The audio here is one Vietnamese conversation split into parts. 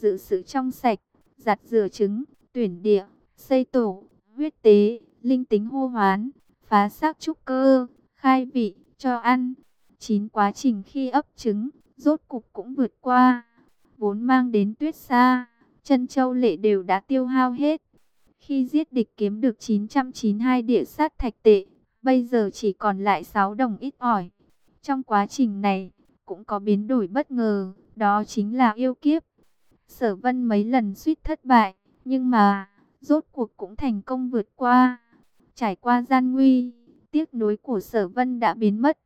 giữ sự trong sạch, giặt rửa trứng, tuyển địa, xây tổ, huyết tế, linh tính hô hoán, phá xác trúc cơ, khai vị, cho ăn. Chín quá trình khi ấp trứng, rốt cục cũng vượt qua. Vốn mang đến tuyết xa, chân châu lệ đều đã tiêu hao hết. Khi giết địch kiếm được 992 địa sát thạch tệ, bây giờ chỉ còn lại 6 đồng ít ỏi. Trong quá trình này, cũng có biến đổi bất ngờ, đó chính là yêu kiếp. Sở vân mấy lần suýt thất bại, nhưng mà, rốt cuộc cũng thành công vượt qua. Trải qua gian nguy, tiếc nối của sở vân đã biến mất.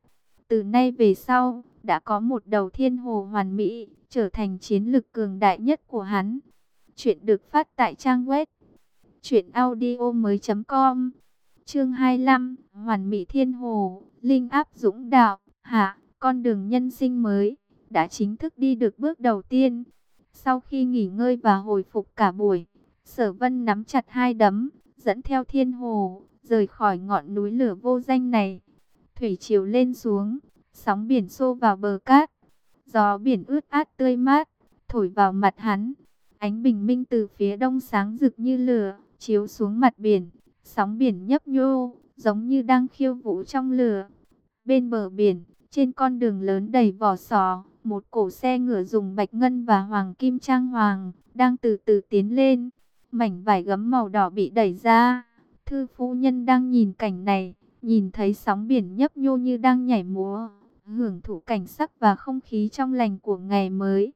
Từ nay về sau, đã có một đầu thiên hồ hoàn mỹ, trở thành chiến lực cường đại nhất của hắn. Chuyện được phát tại trang web truyệnaudiomoi.com. Chương 25, Hoàn mỹ thiên hồ, linh áp dũng đạo, hạ, con đường nhân sinh mới đã chính thức đi được bước đầu tiên. Sau khi nghỉ ngơi và hồi phục cả buổi, Sở Vân nắm chặt hai đấm, dẫn theo thiên hồ, rời khỏi ngọn núi lửa vô danh này. Thủy triều lên xuống, sóng biển xô vào bờ cát. Gió biển ướt át tươi mát, thổi vào mặt hắn. Ánh bình minh từ phía đông sáng rực như lửa, chiếu xuống mặt biển. Sóng biển nhấp nhô, giống như đang khiêu vũ trong lửa. Bên bờ biển, trên con đường lớn đầy vỏ sò, một cổ xe ngựa dùng bạch ngân và hoàng kim trang hoàng, đang từ từ tiến lên. Mảnh vải gấm màu đỏ bị đẩy ra. Thư phu nhân đang nhìn cảnh này, nhìn thấy sóng biển nhấp nhô như đang nhảy múa, hưởng thụ cảnh sắc và không khí trong lành của ngày mới.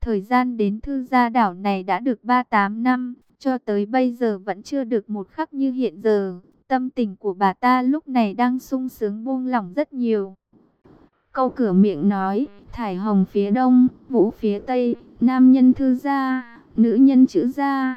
Thời gian đến thư gia đảo này đã được 38 năm, cho tới bây giờ vẫn chưa được một khắc như hiện giờ. Tâm tình của bà ta lúc này đang sung sướng buông lỏng rất nhiều. Câu cửa miệng nói, thải hồng phía đông, vũ phía tây, nam nhân thư gia, nữ nhân chữ gia.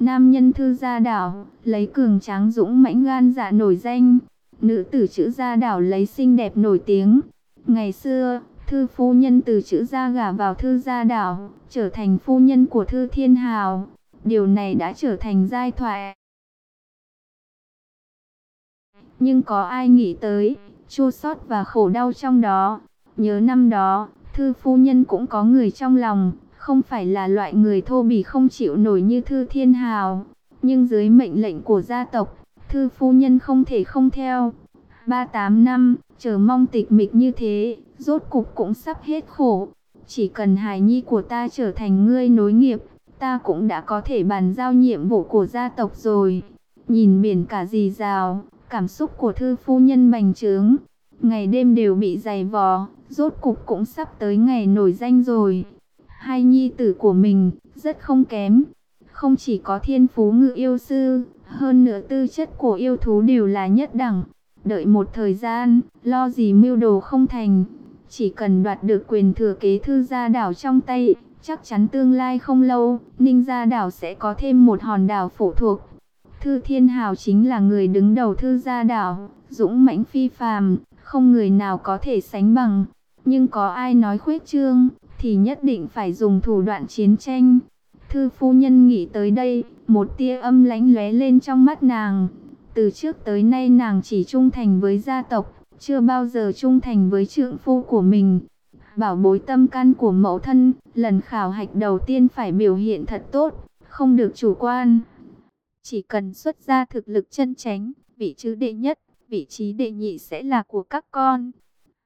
Nam nhân thư gia đảo, lấy cường tráng dũng mãnh gan dạ nổi danh. Nữ tử chữ gia đảo lấy xinh đẹp nổi tiếng. Ngày xưa, thư phu nhân từ chữ gia gả vào thư gia đảo, trở thành phu nhân của thư thiên hào. Điều này đã trở thành giai thoại. Nhưng có ai nghĩ tới, chua xót và khổ đau trong đó. Nhớ năm đó, thư phu nhân cũng có người trong lòng, không phải là loại người thô bỉ không chịu nổi như thư thiên hào. Nhưng dưới mệnh lệnh của gia tộc, thư phu nhân không thể không theo. Ba tám năm, chờ mong tịch mịch như thế, rốt cục cũng sắp hết khổ. Chỉ cần hài nhi của ta trở thành ngươi nối nghiệp, ta cũng đã có thể bàn giao nhiệm vụ của gia tộc rồi. Nhìn biển cả dì rào, cảm xúc của thư phu nhân bành trướng, ngày đêm đều bị dày vò, rốt cục cũng sắp tới ngày nổi danh rồi. Hai nhi tử của mình, rất không kém, không chỉ có thiên phú ngự yêu sư, hơn nữa tư chất của yêu thú đều là nhất đẳng. Đợi một thời gian, lo gì mưu đồ không thành, chỉ cần đoạt được quyền thừa kế thư gia đảo trong tay, chắc chắn tương lai không lâu, Ninh gia đảo sẽ có thêm một hòn đảo phụ thuộc. Thư Thiên Hào chính là người đứng đầu thư gia đảo, dũng mãnh phi phàm, không người nào có thể sánh bằng. Nhưng có ai nói khuyết trương, thì nhất định phải dùng thủ đoạn chiến tranh. Thư phu nhân nghĩ tới đây, một tia âm lãnh lóe lên trong mắt nàng. Từ trước tới nay nàng chỉ trung thành với gia tộc, chưa bao giờ trung thành với trượng phu của mình. Bảo bối tâm can của mẫu thân, lần khảo hạch đầu tiên phải biểu hiện thật tốt, không được chủ quan. Chỉ cần xuất ra thực lực chân tránh, vị trí đệ nhất, vị trí đệ nhị sẽ là của các con.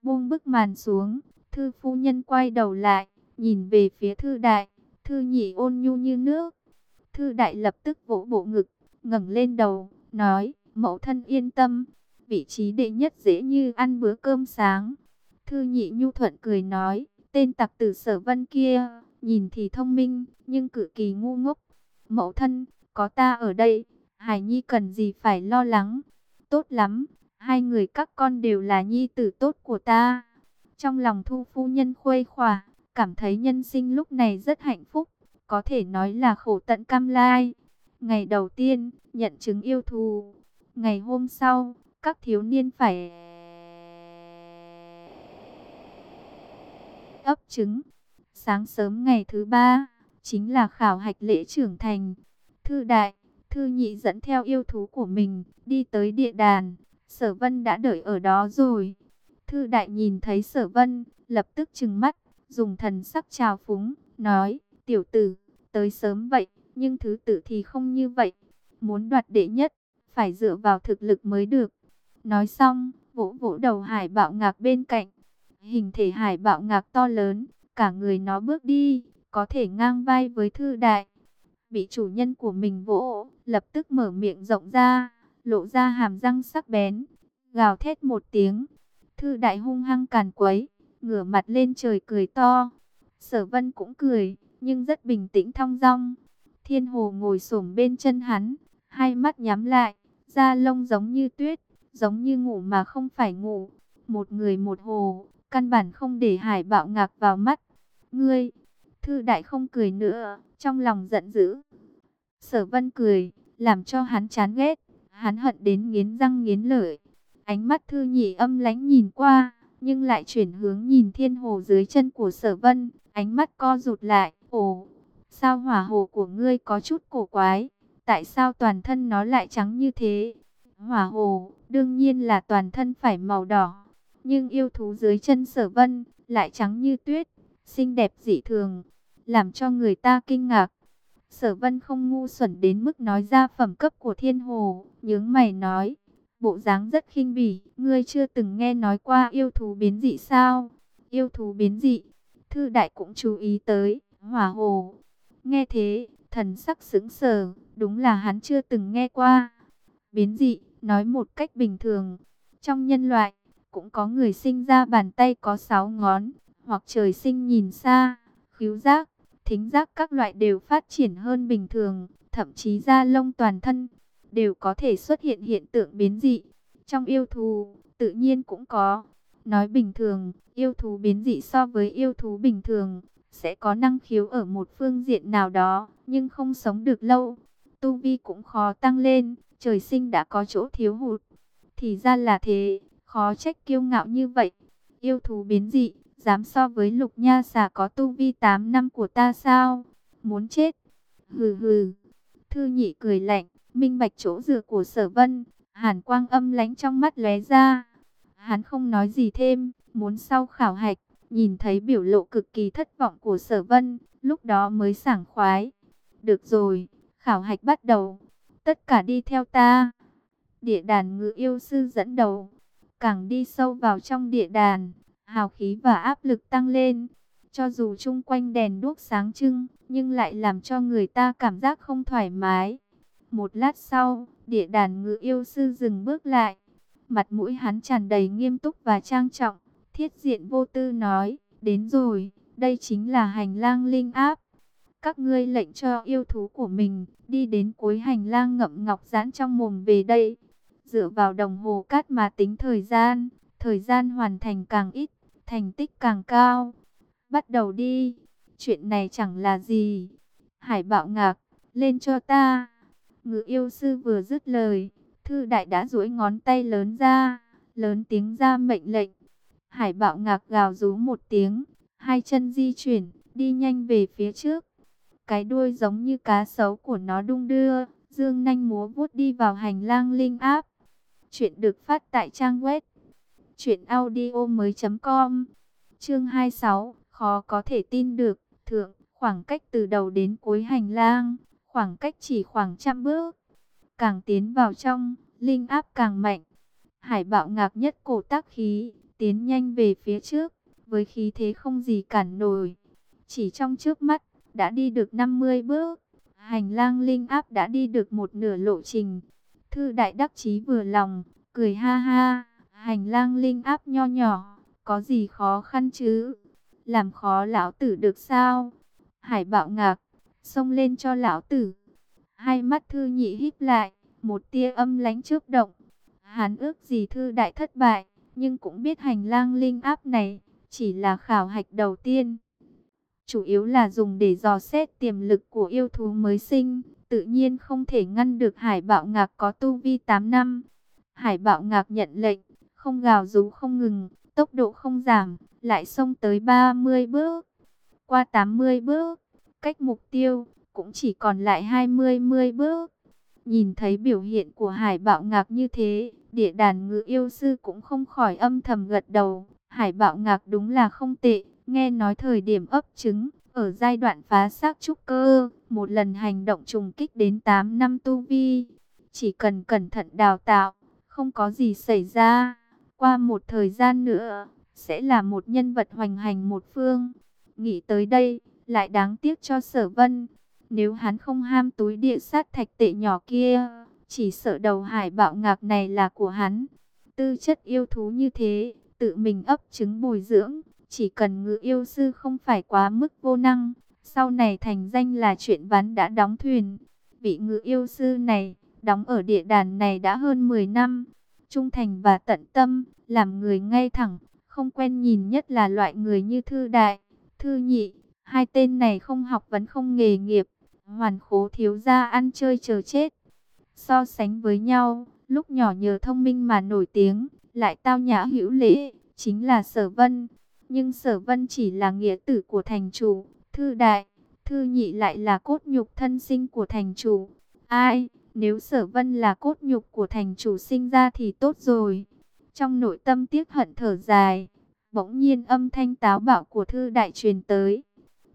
Buông bức màn xuống, thư phu nhân quay đầu lại, nhìn về phía thư đại, thư nhị ôn nhu như nước. Thư đại lập tức vỗ bộ ngực, ngẩng lên đầu, nói, mẫu thân yên tâm, vị trí đệ nhất dễ như ăn bữa cơm sáng. Thư nhị nhu thuận cười nói, tên tặc tử sở vân kia, nhìn thì thông minh, nhưng cực kỳ ngu ngốc. Mẫu thân, có ta ở đây, Hải Nhi cần gì phải lo lắng. Tốt lắm, hai người các con đều là nhi tử tốt của ta. Trong lòng thu phu nhân khuây khỏa, cảm thấy nhân sinh lúc này rất hạnh phúc, có thể nói là khổ tận cam lai. Ngày đầu tiên, nhận chứng yêu thù. Ngày hôm sau, các thiếu niên phải ấp trứng. Sáng sớm ngày thứ ba, chính là khảo hạch lễ trưởng thành. Thư đại, thư nhị dẫn theo yêu thú của mình, đi tới địa đàn. Sở vân đã đợi ở đó rồi. Thư đại nhìn thấy sở vân, lập tức trừng mắt, dùng thần sắc trào phúng, nói, tiểu tử, tới sớm vậy, nhưng thứ tự thì không như vậy. Muốn đoạt đệ nhất, phải dựa vào thực lực mới được. Nói xong, vỗ vỗ đầu hải bạo ngạc bên cạnh. Hình thể hải bạo ngạc to lớn, cả người nó bước đi, có thể ngang vai với thư đại. Bị chủ nhân của mình vỗ, lập tức mở miệng rộng ra, lộ ra hàm răng sắc bén, gào thét một tiếng. Thư đại hung hăng càn quấy, ngửa mặt lên trời cười to. Sở vân cũng cười, nhưng rất bình tĩnh thong dong. Thiên hồ ngồi xổm bên chân hắn, hai mắt nhắm lại, da lông giống như tuyết, giống như ngủ mà không phải ngủ. Một người một hồ, căn bản không để hải bạo ngạc vào mắt. Ngươi, thư đại không cười nữa, trong lòng giận dữ. Sở vân cười, làm cho hắn chán ghét, hắn hận đến nghiến răng nghiến lợi. Ánh mắt thư nhị âm lánh nhìn qua, nhưng lại chuyển hướng nhìn thiên hồ dưới chân của sở vân, ánh mắt co rụt lại, ồ, sao hỏa hồ của ngươi có chút cổ quái, tại sao toàn thân nó lại trắng như thế? Hỏa hồ, đương nhiên là toàn thân phải màu đỏ, nhưng yêu thú dưới chân sở vân, lại trắng như tuyết, xinh đẹp dị thường, làm cho người ta kinh ngạc. Sở vân không ngu xuẩn đến mức nói ra phẩm cấp của thiên hồ, nhướng mày nói, bộ dáng rất khinh bỉ, ngươi chưa từng nghe nói qua yêu thú biến dị sao? Yêu thú biến dị, thư đại cũng chú ý tới, hỏa hồ. Nghe thế, thần sắc sững sờ, đúng là hắn chưa từng nghe qua. Biến dị, nói một cách bình thường, trong nhân loại, cũng có người sinh ra bàn tay có sáu ngón, hoặc trời sinh nhìn xa, khiếu giác, thính giác các loại đều phát triển hơn bình thường, thậm chí da lông toàn thân đều có thể xuất hiện hiện tượng biến dị. Trong yêu thú, tự nhiên cũng có. Nói bình thường, yêu thú biến dị so với yêu thú bình thường, sẽ có năng khiếu ở một phương diện nào đó, nhưng không sống được lâu. Tu vi cũng khó tăng lên, trời sinh đã có chỗ thiếu hụt. Thì ra là thế, khó trách kiêu ngạo như vậy. Yêu thú biến dị, dám so với lục nha xà có tu vi 8 năm của ta sao? Muốn chết? Hừ hừ. Thư nhị cười lạnh, minh bạch chỗ dựa của sở vân, hàn quang âm lánh trong mắt lóe ra. Hắn không nói gì thêm, muốn sau khảo hạch, nhìn thấy biểu lộ cực kỳ thất vọng của sở vân, lúc đó mới sảng khoái. Được rồi, khảo hạch bắt đầu, tất cả đi theo ta. Địa đàn ngự yêu sư dẫn đầu, càng đi sâu vào trong địa đàn, hào khí và áp lực tăng lên. Cho dù chung quanh đèn đuốc sáng trưng, nhưng lại làm cho người ta cảm giác không thoải mái. Một lát sau, địa đàn ngự yêu sư dừng bước lại. Mặt mũi hắn tràn đầy nghiêm túc và trang trọng. Thiết diện vô tư nói, đến rồi, đây chính là hành lang linh áp. Các ngươi lệnh cho yêu thú của mình, đi đến cuối hành lang ngậm ngọc giãn trong mồm về đây. Dựa vào đồng hồ cát mà tính thời gian, thời gian hoàn thành càng ít, thành tích càng cao. Bắt đầu đi, chuyện này chẳng là gì. Hải bạo ngạc, lên cho ta. Ngự yêu sư vừa dứt lời, thư đại đã duỗi ngón tay lớn ra, lớn tiếng ra mệnh lệnh. Hải bạo ngạc gào rú một tiếng, hai chân di chuyển, đi nhanh về phía trước. Cái đuôi giống như cá sấu của nó đung đưa, dương nanh múa vuốt đi vào hành lang linh áp. Chuyện được phát tại trang web truyệnaudiomoi.com. Chương 26, khó có thể tin được, thượng, khoảng cách từ đầu đến cuối hành lang, khoảng cách chỉ khoảng trăm bước. Càng tiến vào trong, linh áp càng mạnh. Hải bạo ngạc nhất cổ tác khí, tiến nhanh về phía trước, với khí thế không gì cản nổi. Chỉ trong trước mắt, đã đi được 50 bước, hành lang linh áp đã đi được một nửa lộ trình. Thư đại đắc chí vừa lòng, cười ha ha, hành lang linh áp nho nhỏ, có gì khó khăn chứ? Làm khó lão tử được sao? Hải bạo ngạc, xông lên cho lão tử. Hai mắt thư nhị híp lại, một tia âm lánh trước động. Hán ước gì thư đại thất bại, nhưng cũng biết hành lang linh áp này chỉ là khảo hạch đầu tiên. Chủ yếu là dùng để dò xét tiềm lực của yêu thú mới sinh, tự nhiên không thể ngăn được hải bạo ngạc có tu vi 8 năm. Hải bạo ngạc nhận lệnh, không gào rú không ngừng, tốc độ không giảm, lại xông tới 30 bước. Qua 80 bước, cách mục tiêu, cũng chỉ còn lại 20 mươi bước. Nhìn thấy biểu hiện của hải bạo ngạc như thế, địa đàn ngự yêu sư cũng không khỏi âm thầm gật đầu. Hải bạo ngạc đúng là không tệ, nghe nói thời điểm ấp trứng, ở giai đoạn phá xác trúc cơ, một lần hành động trùng kích đến 8 năm tu vi. Chỉ cần cẩn thận đào tạo, không có gì xảy ra. Qua một thời gian nữa, sẽ là một nhân vật hoành hành một phương. Nghĩ tới đây, lại đáng tiếc cho sở vân. Nếu hắn không ham túi địa sát thạch tệ nhỏ kia, chỉ sợ đầu hải bạo ngạc này là của hắn. Tư chất yêu thú như thế, tự mình ấp trứng bồi dưỡng, chỉ cần ngự yêu sư không phải quá mức vô năng, sau này thành danh là chuyện ván đã đóng thuyền. Vị ngự yêu sư này, đóng ở địa đàn này đã hơn 10 năm, trung thành và tận tâm, làm người ngay thẳng, không quen nhìn nhất là loại người như Thư Đại, Thư Nhị. Hai tên này không học vấn không nghề nghiệp, hoàn khố thiếu gia ăn chơi chờ chết. So sánh với nhau, lúc nhỏ nhờ thông minh mà nổi tiếng, lại tao nhã hữu lễ, chính là Sở Vân. Nhưng Sở Vân chỉ là nghĩa tử của thành chủ, Thư Đại, Thư Nhị lại là cốt nhục thân sinh của thành chủ. Ai, nếu Sở Vân là cốt nhục của thành chủ sinh ra thì tốt rồi. Trong nội tâm tiếc hận thở dài, bỗng nhiên âm thanh táo bạo của Thư Đại truyền tới.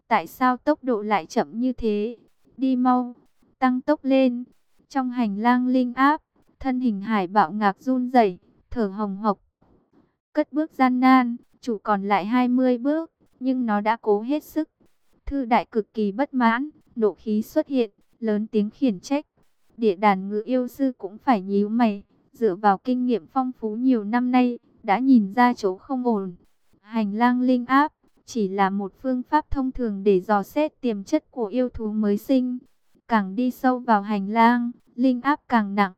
Tại sao tốc độ lại chậm như thế? Đi mau, tăng tốc lên. Trong hành lang linh áp, thân hình hải bạo ngạc run rẩy, thở hồng hộc. Cất bước gian nan, chủ còn lại 20 bước, nhưng nó đã cố hết sức. Thư đại cực kỳ bất mãn, nộ khí xuất hiện, lớn tiếng khiển trách. Địa đàn ngự yêu sư cũng phải nhíu mày, dựa vào kinh nghiệm phong phú nhiều năm nay, đã nhìn ra chỗ không ổn. Hành lang linh áp, chỉ là một phương pháp thông thường để dò xét tiềm chất của yêu thú mới sinh. Càng đi sâu vào hành lang, linh áp càng nặng.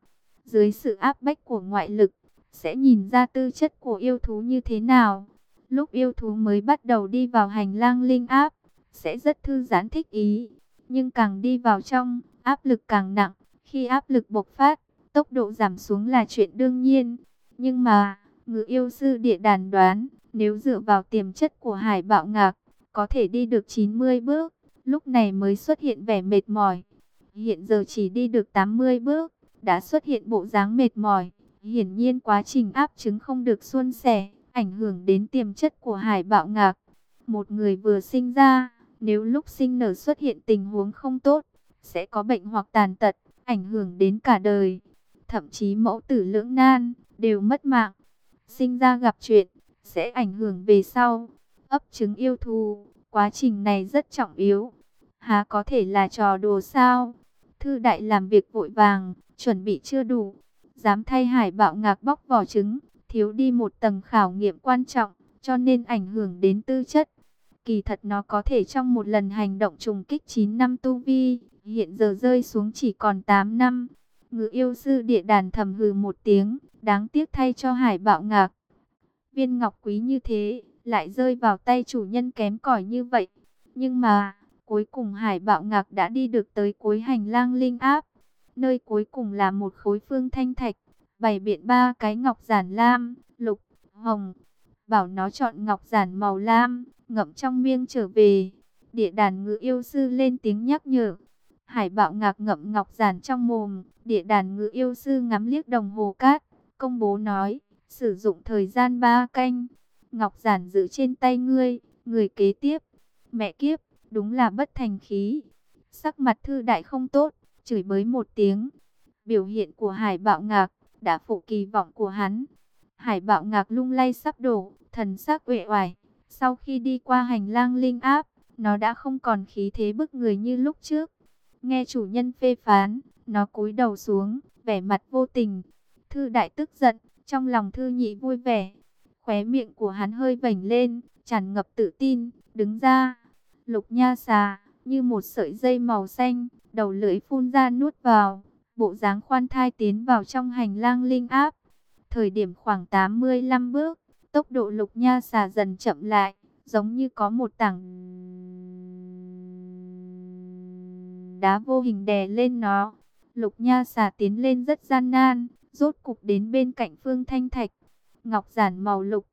Dưới sự áp bách của ngoại lực, sẽ nhìn ra tư chất của yêu thú như thế nào. Lúc yêu thú mới bắt đầu đi vào hành lang linh áp, sẽ rất thư giãn thích ý. Nhưng càng đi vào trong, áp lực càng nặng. Khi áp lực bộc phát, tốc độ giảm xuống là chuyện đương nhiên. Nhưng mà, ngự yêu sư địa đàn đoán, nếu dựa vào tiềm chất của hải bạo ngạc, có thể đi được 90 bước, lúc này mới xuất hiện vẻ mệt mỏi. Hiện giờ chỉ đi được 80 bước, đã xuất hiện bộ dáng mệt mỏi. Hiển nhiên quá trình áp trứng không được suôn sẻ, ảnh hưởng đến tiềm chất của hải bạo ngạc. Một người vừa sinh ra, nếu lúc sinh nở xuất hiện tình huống không tốt, sẽ có bệnh hoặc tàn tật, ảnh hưởng đến cả đời. Thậm chí mẫu tử lưỡng nan, đều mất mạng. Sinh ra gặp chuyện, sẽ ảnh hưởng về sau. Ấp trứng yêu thù, quá trình này rất trọng yếu. Há có thể là trò đùa sao? Thư đại làm việc vội vàng, chuẩn bị chưa đủ. Dám thay hải bạo ngạc bóc vỏ trứng, thiếu đi một tầng khảo nghiệm quan trọng, cho nên ảnh hưởng đến tư chất. Kỳ thật nó có thể trong một lần hành động trùng kích 9 năm tu vi, hiện giờ rơi xuống chỉ còn 8 năm. Ngự yêu sư địa đàn thầm hừ một tiếng, đáng tiếc thay cho hải bạo ngạc. Viên ngọc quý như thế, lại rơi vào tay chủ nhân kém cỏi như vậy. Nhưng mà, cuối cùng hải bạo ngạc đã đi được tới cuối hành lang linh áp. Nơi cuối cùng là một khối phương thanh thạch, bày biện ba cái ngọc giản lam, lục, hồng. Bảo nó chọn ngọc giản màu lam, ngậm trong miệng trở về. Địa đàn ngự yêu sư lên tiếng nhắc nhở. Hải bạo ngạc ngậm ngọc giản trong mồm, địa đàn ngự yêu sư ngắm liếc đồng hồ cát, công bố nói, sử dụng thời gian ba canh. Ngọc giản giữ trên tay ngươi, người kế tiếp. Mẹ kiếp, đúng là bất thành khí. Sắc mặt thư đại không tốt, chửi bới một tiếng. Biểu hiện của hải bạo ngạc, đã phụ kỳ vọng của hắn. Hải bạo ngạc lung lay sắp đổ, thần sắc uể oải. Sau khi đi qua hành lang linh áp, nó đã không còn khí thế bức người như lúc trước. Nghe chủ nhân phê phán, nó cúi đầu xuống, vẻ mặt vô tình. Thư đại tức giận, trong lòng thư nhị vui vẻ. Khóe miệng của hắn hơi vảnh lên, tràn ngập tự tin, đứng ra. Lục nha xà, như một sợi dây màu xanh, đầu lưỡi phun ra nuốt vào. Bộ dáng khoan thai tiến vào trong hành lang linh áp. Thời điểm khoảng 85 bước, tốc độ lục nha xà dần chậm lại, giống như có một tảng đá vô hình đè lên nó. Lục nha xà tiến lên rất gian nan, rốt cục đến bên cạnh phương thanh thạch. Ngọc giản màu lục,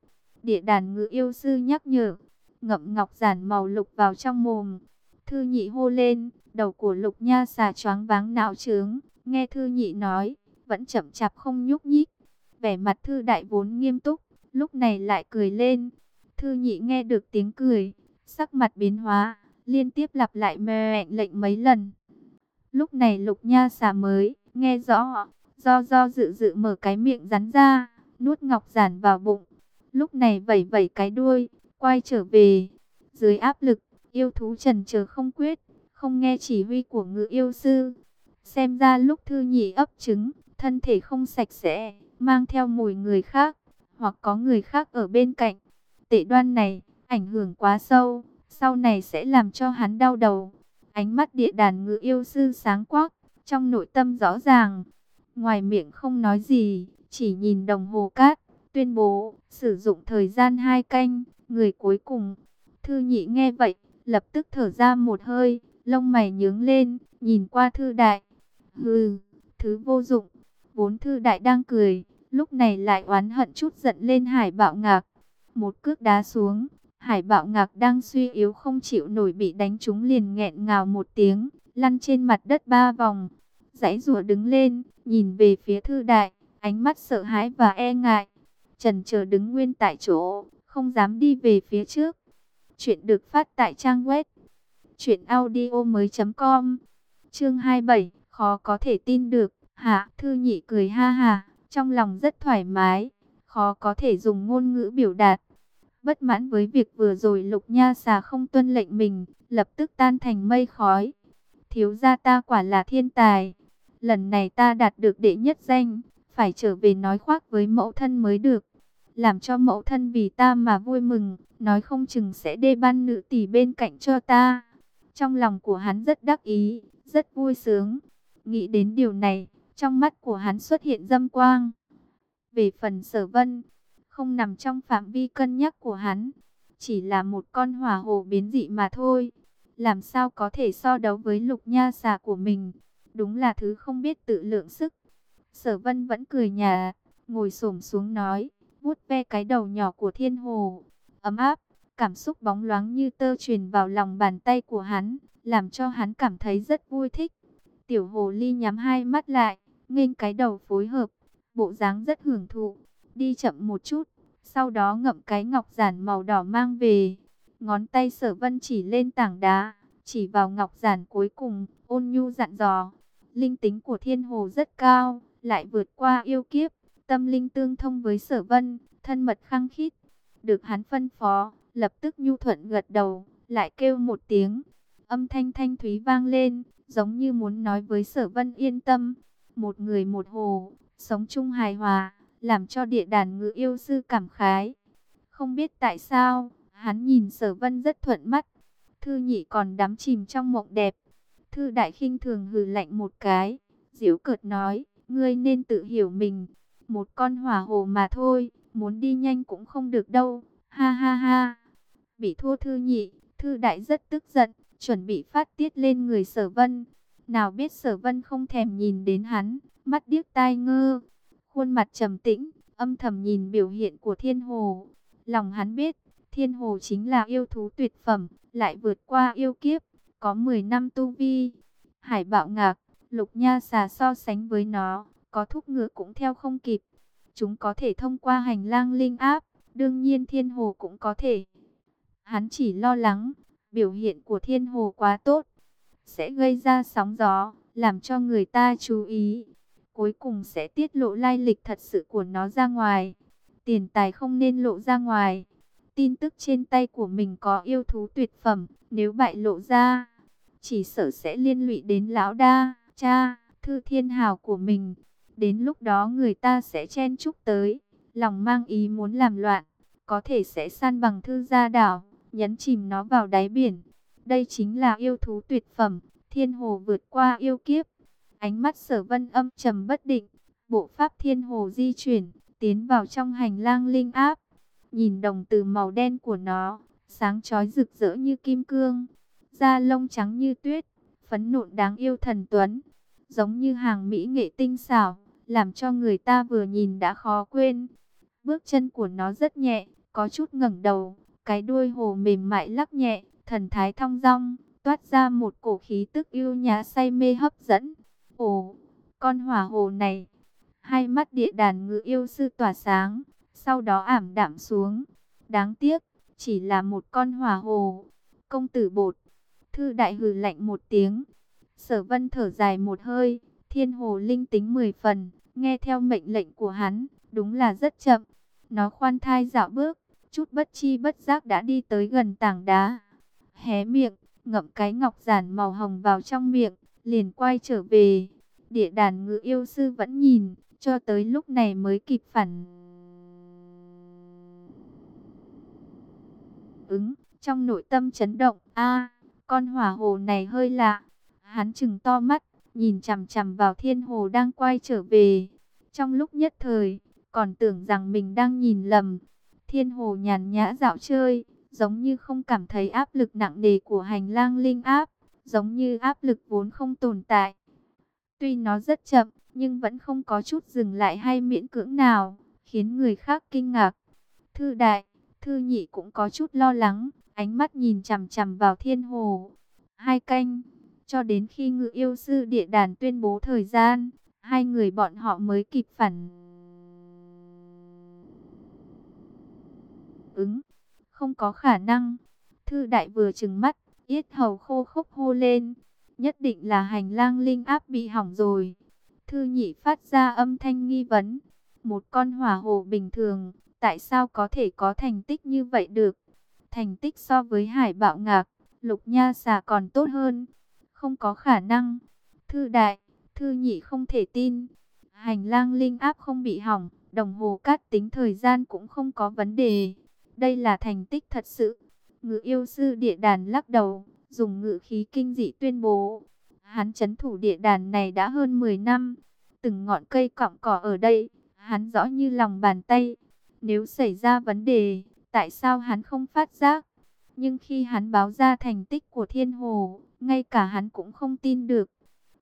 địa đàn ngự yêu sư nhắc nhở, ngậm ngọc giản màu lục vào trong mồm. Thư nhị hô lên, đầu của lục nha xà choáng váng não trướng, nghe thư nhị nói, vẫn chậm chạp không nhúc nhích. Vẻ mặt thư đại vốn nghiêm túc, lúc này lại cười lên. Thư nhị nghe được tiếng cười, sắc mặt biến hóa, liên tiếp lặp lại mệnh lệnh mấy lần. Lúc này lục nha xà mới, nghe rõ, do do dự dự mở cái miệng rắn ra, nuốt ngọc giản vào bụng. Lúc này vẩy vẩy cái đuôi, quay trở về. Dưới áp lực, yêu thú trần chờ không quyết, không nghe chỉ huy của ngự yêu sư. Xem ra lúc thư nhị ấp trứng, thân thể không sạch sẽ, mang theo mùi người khác, hoặc có người khác ở bên cạnh. Tệ đoan này, ảnh hưởng quá sâu, sau này sẽ làm cho hắn đau đầu. Ánh mắt địa đàn ngự yêu sư sáng quắc, trong nội tâm rõ ràng. Ngoài miệng không nói gì, chỉ nhìn đồng hồ cát, tuyên bố, sử dụng thời gian hai canh, người cuối cùng. Thư nhị nghe vậy, lập tức thở ra một hơi, lông mày nhướng lên, nhìn qua thư đại. Hừ, thứ vô dụng, vốn thư đại đang cười, lúc này lại oán hận chút giận lên hải bạo ngạc. Một cước đá xuống, hải bạo ngạc đang suy yếu không chịu nổi bị đánh trúng liền nghẹn ngào một tiếng, lăn trên mặt đất ba vòng. Giãy rùa đứng lên, nhìn về phía thư đại, ánh mắt sợ hãi và e ngại. Trần chờ đứng nguyên tại chỗ, không dám đi về phía trước. Chuyện được phát tại trang web truyệnaudiomoi.com. Chương 27, khó có thể tin được. Hạ, Thư Nhị cười ha ha, trong lòng rất thoải mái, khó có thể dùng ngôn ngữ biểu đạt. Bất mãn với việc vừa rồi Lục Nha xà không tuân lệnh mình, lập tức tan thành mây khói. Thiếu gia ta quả là thiên tài. Lần này ta đạt được đệ nhất danh, phải trở về nói khoác với mẫu thân mới được. Làm cho mẫu thân vì ta mà vui mừng, nói không chừng sẽ đê ban nữ tỷ bên cạnh cho ta. Trong lòng của hắn rất đắc ý, rất vui sướng. Nghĩ đến điều này, trong mắt của hắn xuất hiện dâm quang. Về phần sở vân, không nằm trong phạm vi cân nhắc của hắn. Chỉ là một con hỏa hồ biến dị mà thôi. Làm sao có thể so đấu với lục nha xà của mình. Đúng là thứ không biết tự lượng sức. Sở vân vẫn cười nhà, ngồi xổm xuống nói, vuốt ve cái đầu nhỏ của thiên hồ. Ấm áp, cảm xúc bóng loáng như tơ truyền vào lòng bàn tay của hắn, làm cho hắn cảm thấy rất vui thích. Tiểu hồ ly nhắm hai mắt lại, nghênh cái đầu phối hợp, bộ dáng rất hưởng thụ, đi chậm một chút, sau đó ngậm cái ngọc giản màu đỏ mang về. Ngón tay sở vân chỉ lên tảng đá, chỉ vào ngọc giản cuối cùng, ôn nhu dặn dò. Linh tính của thiên hồ rất cao, lại vượt qua yêu kiếp, tâm linh tương thông với sở vân, thân mật khăng khít. Được hắn phân phó, lập tức nhu thuận gật đầu, lại kêu một tiếng. Âm thanh thanh thúy vang lên, giống như muốn nói với sở vân yên tâm. Một người một hồ, sống chung hài hòa, làm cho địa đàn ngự yêu sư cảm khái. Không biết tại sao, hắn nhìn sở vân rất thuận mắt. Thư nhị còn đắm chìm trong mộng đẹp. Thư đại khinh thường hừ lạnh một cái, diễu cợt nói, ngươi nên tự hiểu mình. Một con hỏa hồ mà thôi, muốn đi nhanh cũng không được đâu, ha ha ha. Bị thua thư nhị, thư đại rất tức giận, chuẩn bị phát tiết lên người sở vân. Nào biết sở vân không thèm nhìn đến hắn, mắt điếc tai ngơ, khuôn mặt trầm tĩnh, âm thầm nhìn biểu hiện của thiên hồ. Lòng hắn biết, thiên hồ chính là yêu thú tuyệt phẩm, lại vượt qua yêu kiếp, có 10 năm tu vi. Hải bạo ngạc, lục nha xà so sánh với nó, có thúc ngựa cũng theo không kịp. Chúng có thể thông qua hành lang linh áp, đương nhiên thiên hồ cũng có thể. Hắn chỉ lo lắng, biểu hiện của thiên hồ quá tốt, sẽ gây ra sóng gió, làm cho người ta chú ý. Cuối cùng sẽ tiết lộ lai lịch thật sự của nó ra ngoài. Tiền tài không nên lộ ra ngoài. Tin tức trên tay của mình có yêu thú tuyệt phẩm, nếu bại lộ ra, chỉ sợ sẽ liên lụy đến lão đa, cha, thư thiên hào của mình. Đến lúc đó người ta sẽ chen chúc tới, lòng mang ý muốn làm loạn, có thể sẽ san bằng thư gia đảo, nhấn chìm nó vào đáy biển. Đây chính là yêu thú tuyệt phẩm, thiên hồ vượt qua yêu kiếp. Ánh mắt sở vân âm trầm bất định, bộ pháp thiên hồ di chuyển, tiến vào trong hành lang linh áp. Nhìn đồng từ màu đen của nó, sáng chói rực rỡ như kim cương, da lông trắng như tuyết, phấn nộn đáng yêu thần tuấn, giống như hàng mỹ nghệ tinh xảo, làm cho người ta vừa nhìn đã khó quên. Bước chân của nó rất nhẹ, có chút ngẩng đầu, cái đuôi hồ mềm mại lắc nhẹ, thần thái thong dong, toát ra một cổ khí tức yêu nhã say mê hấp dẫn. Ồ, con hỏa hồ này, hai mắt địa đàn ngự yêu sư tỏa sáng, sau đó ảm đạm xuống. Đáng tiếc, chỉ là một con hỏa hồ. Công tử bột, Thư đại hừ lạnh một tiếng. Sở vân thở dài một hơi, thiên hồ linh tính 10 phần, nghe theo mệnh lệnh của hắn, đúng là rất chậm. Nó khoan thai dạo bước, chút bất chi bất giác đã đi tới gần tảng đá. Hé miệng, ngậm cái ngọc giản màu hồng vào trong miệng, liền quay trở về. Địa đàn ngự yêu sư vẫn nhìn, cho tới lúc này mới kịp phản. Ứng, trong nội tâm chấn động, a con hỏa hồ này hơi lạ. Hắn chừng to mắt, nhìn chằm chằm vào thiên hồ đang quay trở về. Trong lúc nhất thời, còn tưởng rằng mình đang nhìn lầm. Thiên hồ nhàn nhã dạo chơi, giống như không cảm thấy áp lực nặng nề của hành lang linh áp, giống như áp lực vốn không tồn tại. Tuy nó rất chậm, nhưng vẫn không có chút dừng lại hay miễn cưỡng nào, khiến người khác kinh ngạc. Thư đại, thư nhị cũng có chút lo lắng, ánh mắt nhìn chằm chằm vào thiên hồ. Hai canh, cho đến khi ngự yêu sư địa đàn tuyên bố thời gian, hai người bọn họ mới kịp phản. Ứng, không có khả năng. Thư đại vừa trừng mắt, yết hầu khô khốc hô lên. Nhất định là hành lang linh áp bị hỏng rồi. Thư nhị phát ra âm thanh nghi vấn. Một con hỏa hồ bình thường, tại sao có thể có thành tích như vậy được? Thành tích so với hải bạo ngạc, lục nha xà còn tốt hơn. Không có khả năng. Thư đại, thư nhị không thể tin. Hành lang linh áp không bị hỏng, đồng hồ cát tính thời gian cũng không có vấn đề. Đây là thành tích thật sự. Ngự yêu sư địa đàn lắc đầu, dùng ngự khí kinh dị tuyên bố. Hắn chấn thủ địa đàn này đã hơn 10 năm. Từng ngọn cây cọng cỏ ở đây, hắn rõ như lòng bàn tay. Nếu xảy ra vấn đề, tại sao hắn không phát giác? Nhưng khi hắn báo ra thành tích của thiên hồ, ngay cả hắn cũng không tin được.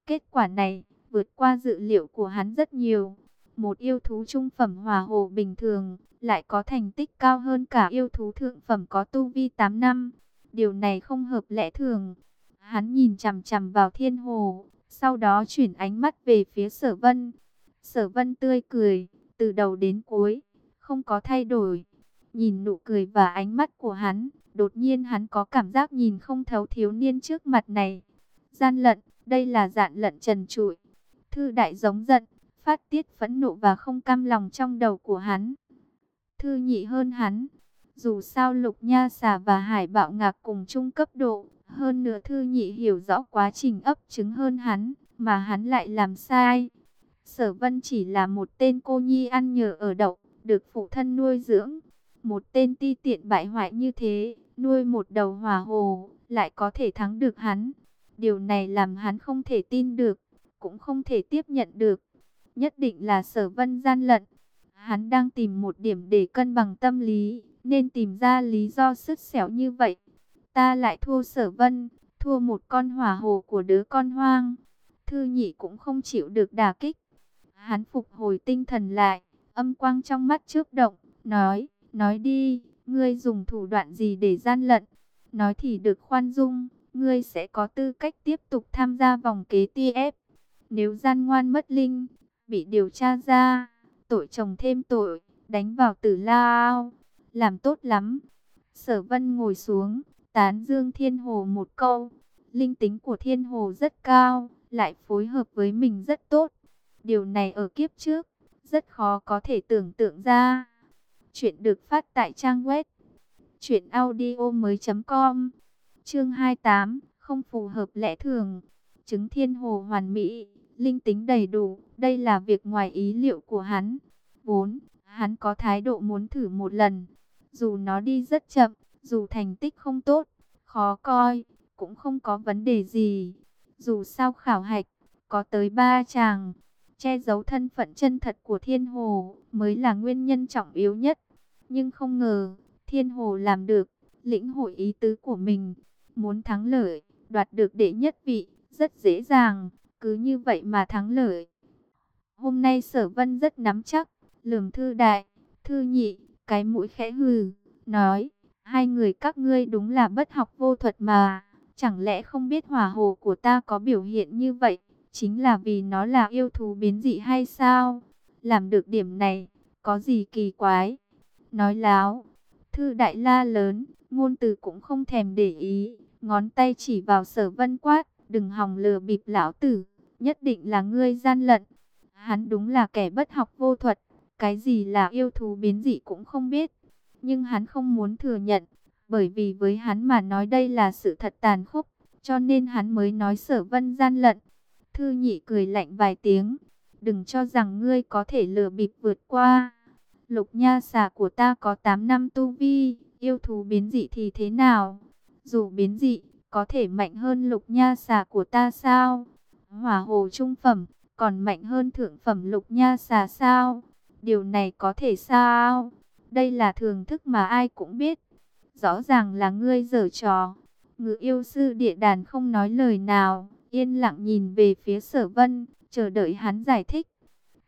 Kết quả này, vượt qua dự liệu của hắn rất nhiều. Một yêu thú trung phẩm hòa hồ bình thường, lại có thành tích cao hơn cả yêu thú thượng phẩm có tu vi 8 năm. Điều này không hợp lẽ thường. Hắn nhìn chằm chằm vào thiên hồ, sau đó chuyển ánh mắt về phía sở vân. Sở vân tươi cười, từ đầu đến cuối, không có thay đổi. Nhìn nụ cười và ánh mắt của hắn, đột nhiên hắn có cảm giác nhìn không thấu thiếu niên trước mặt này. Gian lận, đây là dạn lận trần trụi. Thư đại giống giận, phát tiết phẫn nộ và không cam lòng trong đầu của hắn. Thư nhị hơn hắn, dù sao lục nha xà và hải bạo ngạc cùng chung cấp độ, hơn nữa thư nhị hiểu rõ quá trình ấp trứng hơn hắn, mà hắn lại làm sai. Sở vân chỉ là một tên cô nhi ăn nhờ ở đậu, được phụ thân nuôi dưỡng. Một tên ti tiện bại hoại như thế, nuôi một đầu hòa hồ, lại có thể thắng được hắn. Điều này làm hắn không thể tin được, cũng không thể tiếp nhận được. Nhất định là sở vân gian lận. Hắn đang tìm một điểm để cân bằng tâm lý, nên tìm ra lý do sứt xẻo như vậy. Ta lại thua sở vân, thua một con hỏa hồ của đứa con hoang. Thư nhị cũng không chịu được đả kích. Hắn phục hồi tinh thần lại, âm quang trong mắt trước động, nói, nói đi, ngươi dùng thủ đoạn gì để gian lận. Nói thì được khoan dung, ngươi sẽ có tư cách tiếp tục tham gia vòng kế tiếp. Nếu gian ngoan mất linh, bị điều tra ra, tội chồng thêm tội, đánh vào tử lao, làm tốt lắm. Sở vân ngồi xuống, tán dương thiên hồ một câu, linh tính của thiên hồ rất cao, lại phối hợp với mình rất tốt. Điều này ở kiếp trước, rất khó có thể tưởng tượng ra. Chuyện được phát tại trang web audio mới com Chương 28, không phù hợp lẽ thường. Chứng thiên hồ hoàn mỹ, linh tính đầy đủ, đây là việc ngoài ý liệu của hắn. Vốn, hắn có thái độ muốn thử một lần. Dù nó đi rất chậm, dù thành tích không tốt, khó coi, cũng không có vấn đề gì. Dù sao khảo hạch, có tới ba chàng, che giấu thân phận chân thật của thiên hồ mới là nguyên nhân trọng yếu nhất. Nhưng không ngờ, thiên hồ làm được, lĩnh hội ý tứ của mình, muốn thắng lợi, đoạt được đệ nhất vị, rất dễ dàng, cứ như vậy mà thắng lợi. Hôm nay sở vân rất nắm chắc, lườm thư đại, thư nhị, cái mũi khẽ hừ, nói, hai người các ngươi đúng là bất học vô thuật mà, chẳng lẽ không biết hỏa hồ của ta có biểu hiện như vậy, chính là vì nó là yêu thú biến dị hay sao? Làm được điểm này, có gì kỳ quái? Nói láo, thư đại la lớn, ngôn từ cũng không thèm để ý, ngón tay chỉ vào sở vân quát, đừng hòng lừa bịp lão tử, nhất định là ngươi gian lận. Hắn đúng là kẻ bất học vô thuật, cái gì là yêu thú biến dị cũng không biết. Nhưng hắn không muốn thừa nhận, bởi vì với hắn mà nói đây là sự thật tàn khốc, cho nên hắn mới nói sở vân gian lận. Thư nhị cười lạnh vài tiếng, đừng cho rằng ngươi có thể lừa bịp vượt qua. Lục nha xà của ta có 8 năm tu vi, yêu thú biến dị thì thế nào? Dù biến dị, có thể mạnh hơn lục nha xà của ta sao? Hỏa hồ trung phẩm, còn mạnh hơn thượng phẩm lục nha xà sao? Điều này có thể sao? Đây là thường thức mà ai cũng biết. Rõ ràng là ngươi dở trò. Ngự yêu sư địa đàn không nói lời nào, yên lặng nhìn về phía sở vân, chờ đợi hắn giải thích.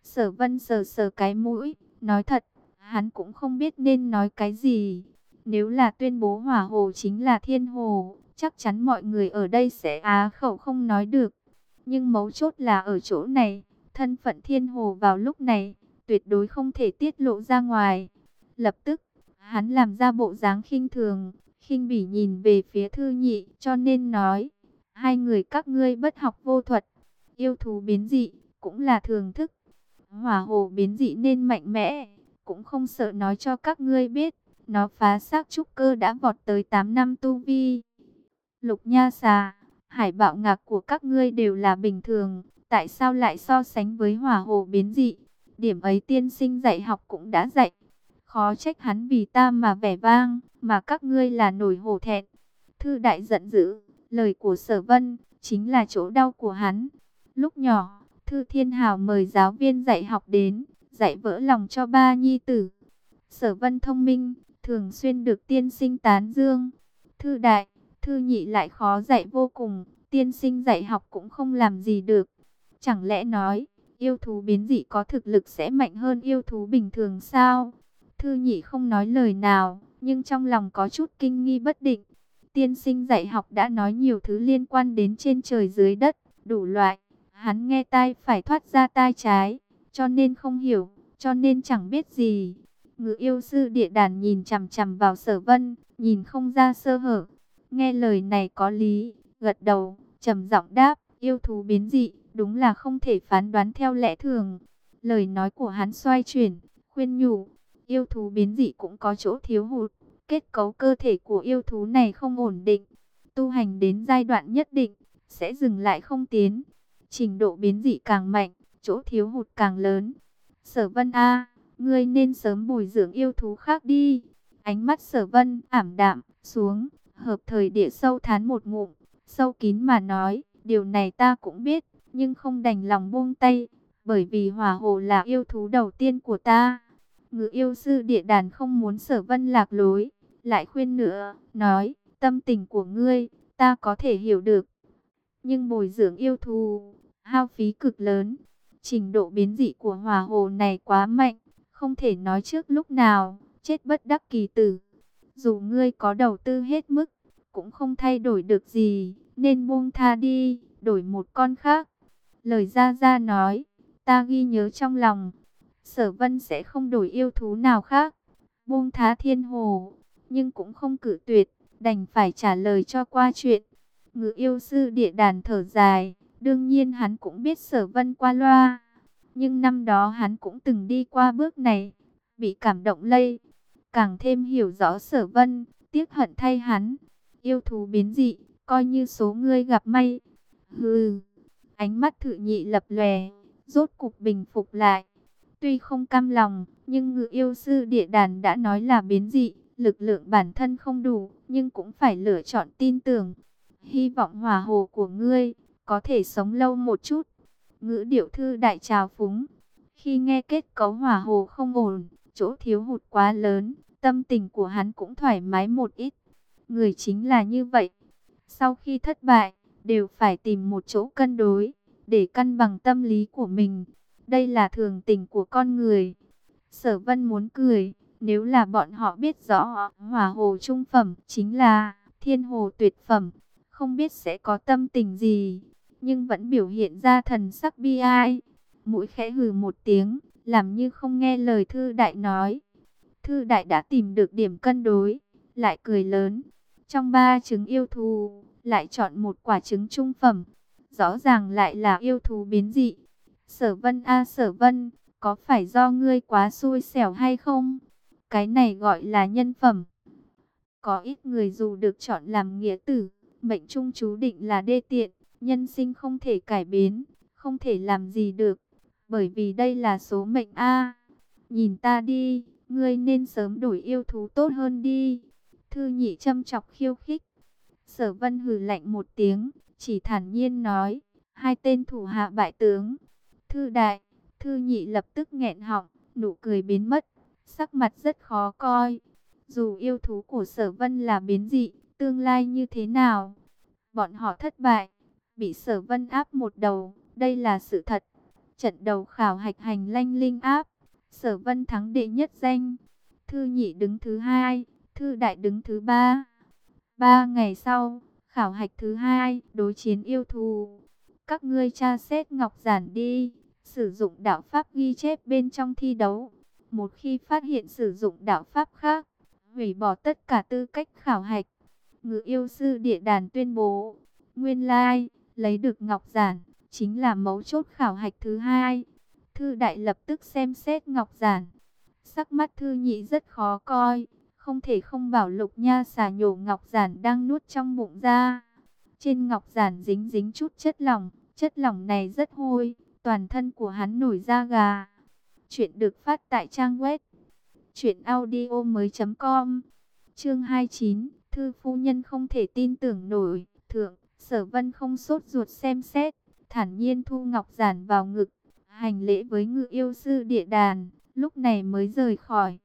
Sở vân sờ sờ cái mũi, nói thật, hắn cũng không biết nên nói cái gì. Nếu là tuyên bố hỏa hồ chính là thiên hồ, chắc chắn mọi người ở đây sẽ á khẩu không nói được. Nhưng mấu chốt là ở chỗ này, thân phận thiên hồ vào lúc này, tuyệt đối không thể tiết lộ ra ngoài. Lập tức, hắn làm ra bộ dáng khinh thường, khinh bỉ nhìn về phía thư nhị, cho nên nói, hai người các ngươi bất học vô thuật, yêu thú biến dị, cũng là thường thức. Hỏa hồ biến dị nên mạnh mẽ, cũng không sợ nói cho các ngươi biết, nó phá xác trúc cơ đã vọt tới 8 năm tu vi. Lục nha xà, hải bạo ngạc của các ngươi đều là bình thường, tại sao lại so sánh với hỏa hồ biến dị? Điểm ấy tiên sinh dạy học cũng đã dạy. Khó trách hắn vì ta mà vẻ vang, mà các ngươi là nổi hổ thẹn. Thư đại giận dữ, lời của sở vân, chính là chỗ đau của hắn. Lúc nhỏ, Thư Thiên Hào mời giáo viên dạy học đến, dạy vỡ lòng cho ba nhi tử. Sở vân thông minh, thường xuyên được tiên sinh tán dương. Thư đại, thư nhị lại khó dạy vô cùng, tiên sinh dạy học cũng không làm gì được. Chẳng lẽ nói, yêu thú biến dị có thực lực sẽ mạnh hơn yêu thú bình thường sao? Thư nhị không nói lời nào, nhưng trong lòng có chút kinh nghi bất định. Tiên sinh dạy học đã nói nhiều thứ liên quan đến trên trời dưới đất, đủ loại. Hắn nghe tai phải thoát ra tai trái, cho nên không hiểu, cho nên chẳng biết gì. Ngự yêu sư địa đàn nhìn chằm chằm vào sở vân, nhìn không ra sơ hở. Nghe lời này có lý, gật đầu, trầm giọng đáp, yêu thú biến dị, đúng là không thể phán đoán theo lẽ thường. Lời nói của hắn xoay chuyển, khuyên nhủ, yêu thú biến dị cũng có chỗ thiếu hụt. Kết cấu cơ thể của yêu thú này không ổn định. Tu hành đến giai đoạn nhất định, sẽ dừng lại không tiến. Trình độ biến dị càng mạnh, chỗ thiếu hụt càng lớn. Sở vân A, ngươi nên sớm bồi dưỡng yêu thú khác đi. Ánh mắt sở vân ảm đạm, xuống, hợp thời địa sâu thán một ngụm, sâu kín mà nói, điều này ta cũng biết, nhưng không đành lòng buông tay, bởi vì hỏa hồ là yêu thú đầu tiên của ta. Ngự yêu sư địa đàn không muốn sở vân lạc lối, lại khuyên nữa, nói, tâm tình của ngươi, ta có thể hiểu được. Nhưng bồi dưỡng yêu thú, hao phí cực lớn, trình độ biến dị của hỏa hồ này quá mạnh, không thể nói trước lúc nào, chết bất đắc kỳ tử. Dù ngươi có đầu tư hết mức, cũng không thay đổi được gì, nên buông tha đi, đổi một con khác. Lời Gia Gia nói, ta ghi nhớ trong lòng, sở vân sẽ không đổi yêu thú nào khác. Buông thá thiên hồ, nhưng cũng không cử tuyệt, đành phải trả lời cho qua chuyện. Ngự yêu sư địa đàn thở dài, đương nhiên hắn cũng biết sở vân qua loa. Nhưng năm đó hắn cũng từng đi qua bước này, bị cảm động lây, càng thêm hiểu rõ sở vân, tiếc hận thay hắn. Yêu thú biến dị, coi như số ngươi gặp may. Hừ, ánh mắt thự nhị lập lòe, rốt cục bình phục lại. Tuy không cam lòng, nhưng ngự yêu sư địa đàn đã nói là biến dị, lực lượng bản thân không đủ, nhưng cũng phải lựa chọn tin tưởng. Hy vọng hòa hồ của ngươi, có thể sống lâu một chút. Ngữ điệu thư đại trào phúng. Khi nghe kết cấu hòa hồ không ổn, chỗ thiếu hụt quá lớn, tâm tình của hắn cũng thoải mái một ít. Người chính là như vậy. Sau khi thất bại, đều phải tìm một chỗ cân đối, để cân bằng tâm lý của mình. Đây là thường tình của con người. Sở vân muốn cười, nếu là bọn họ biết rõ hỏa hồ trung phẩm chính là thiên hồ tuyệt phẩm, không biết sẽ có tâm tình gì, nhưng vẫn biểu hiện ra thần sắc bi ai. Mũi khẽ hừ một tiếng, làm như không nghe lời thư đại nói. Thư đại đã tìm được điểm cân đối, lại cười lớn. Trong ba trứng yêu thú, lại chọn một quả trứng trung phẩm. Rõ ràng lại là yêu thú biến dị. Sở vân a sở vân, có phải do ngươi quá xui xẻo hay không? Cái này gọi là nhân phẩm. Có ít người dù được chọn làm nghĩa tử, mệnh trung chú định là đê tiện, nhân sinh không thể cải biến, không thể làm gì được, bởi vì đây là số mệnh A. nhìn ta đi, ngươi nên sớm đổi yêu thú tốt hơn đi. Thư nhị châm chọc khiêu khích. Sở vân hừ lạnh một tiếng, chỉ thản nhiên nói, hai tên thủ hạ bại tướng. Thư đại, thư nhị lập tức nghẹn họng, nụ cười biến mất, sắc mặt rất khó coi. Dù yêu thú của sở vân là biến dị, tương lai như thế nào? Bọn họ thất bại, bị sở vân áp một đầu, đây là sự thật. Trận đầu khảo hạch hành lanh linh áp, sở vân thắng đệ nhất danh. Thư nhị đứng thứ hai, thư đại đứng thứ ba. Ba ngày sau, khảo hạch thứ hai, đối chiến yêu thù. Các ngươi tra xét ngọc giản đi, sử dụng đạo pháp ghi chép bên trong thi đấu. Một khi phát hiện sử dụng đạo pháp khác, hủy bỏ tất cả tư cách khảo hạch. Ngự yêu sư địa đàn tuyên bố, nguyên lai, lấy được ngọc giản, chính là mấu chốt khảo hạch thứ hai. Thư đại lập tức xem xét ngọc giản. Sắc mắt thư nhị rất khó coi, không thể không bảo lục nha xà nhổ ngọc giản đang nuốt trong bụng ra. Trên ngọc giản dính dính chút chất lỏng, chất lỏng này rất hôi, toàn thân của hắn nổi da gà. Chuyện được phát tại trang web Chuyện audio mới com Chương 29 Thư phu nhân không thể tin tưởng nổi Thượng Sở vân không sốt ruột xem xét Thản nhiên thu ngọc giản vào ngực Hành lễ với ngự yêu sư địa đàn Lúc này mới rời khỏi.